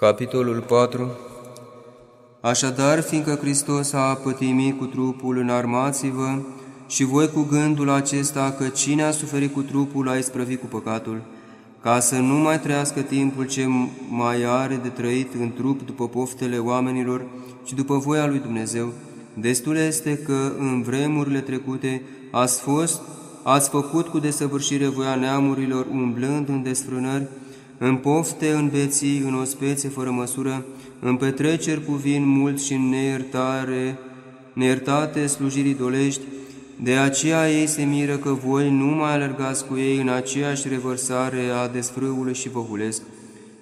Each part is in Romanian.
Capitolul 4 Așadar, fiindcă Hristos a pătimit cu trupul, înarmați-vă și voi cu gândul acesta că cine a suferit cu trupul a isprăvit cu păcatul, ca să nu mai trăiască timpul ce mai are de trăit în trup după poftele oamenilor, ci după voia lui Dumnezeu. Destul este că în vremurile trecute ați fost, ați făcut cu desăvârșire voia neamurilor, umblând în desfrânări, în pofte, în beții, în ospețe fără măsură, în petreceri cu vin mult și în neiertare, neiertate slujirii dolești, de aceea ei se miră că voi nu mai alergați cu ei în aceeași revărsare a desfrâului și văhulesc.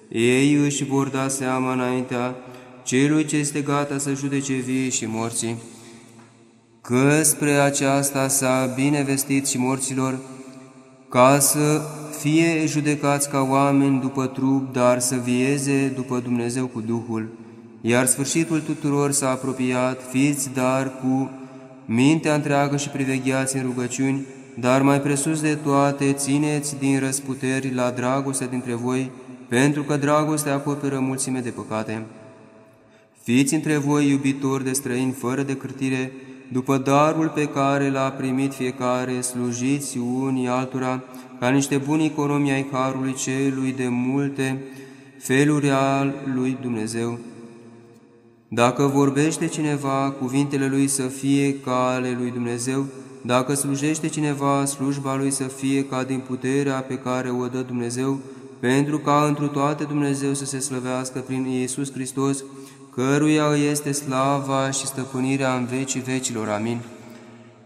Ei își vor da seama înaintea celui ce este gata să judece vii și morții, că spre aceasta s-a bine vestit și morților, ca să fie judecați ca oameni după trup, dar să vieze după Dumnezeu cu Duhul. Iar sfârșitul tuturor s-a apropiat, fiți dar cu mintea întreagă și privegheați în rugăciuni, dar mai presus de toate, țineți din răsputeri la dragoste dintre voi, pentru că dragostea acoperă mulțime de păcate. Fiți între voi iubitori de străini fără de cârtire, după darul pe care l-a primit fiecare, slujiți unii altora, ca niște buni economii ai Harului Celui de multe feluri al lui Dumnezeu. Dacă vorbește cineva, cuvintele lui să fie ca ale lui Dumnezeu, dacă slujește cineva, slujba lui să fie ca din puterea pe care o dă Dumnezeu, pentru ca întru toate Dumnezeu să se slăvească prin Iisus Hristos, căruia este slava și stăpânirea în vecii vecilor. Amin.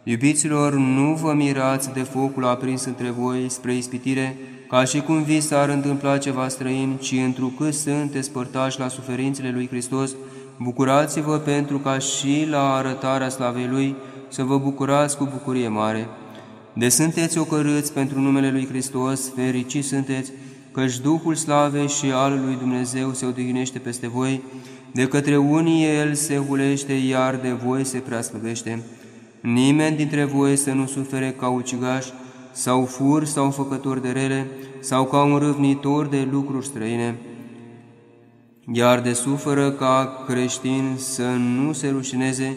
Iubiților, nu vă mirați de focul aprins între voi spre ispitire, ca și cum vi s-ar întâmpla ceva străin, ci întrucât sunteți părtași la suferințele lui Hristos, bucurați-vă pentru ca și la arătarea slavei Lui să vă bucurați cu bucurie mare. De sunteți ocărâți pentru numele Lui Hristos, fericiți sunteți, căci Duhul Slavei și al lui Dumnezeu se odihnește peste voi, de către unii El se hulește, iar de voi se preaslăvește. Nimeni dintre voi să nu sufere ca ucigaș, sau fur, sau făcător de rele, sau ca un râvnitor de lucruri străine, iar de suferă ca creștin să nu se rușineze,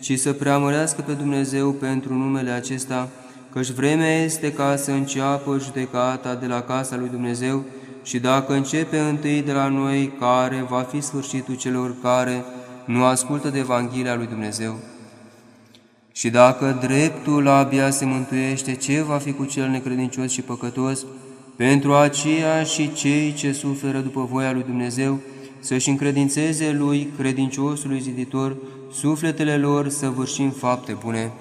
ci să preamărească pe Dumnezeu pentru numele acesta, căci vremea este ca să înceapă judecata de la casa lui Dumnezeu și dacă începe întâi de la noi, care va fi sfârșitul celor care nu ascultă de Evanghelia lui Dumnezeu. Și dacă dreptul abia se mântuiește, ce va fi cu cel necredincios și păcătos? Pentru aceea și cei ce suferă după voia lui Dumnezeu, să-și încredințeze lui, credinciosului ziditor, sufletele lor să vârșim fapte bune.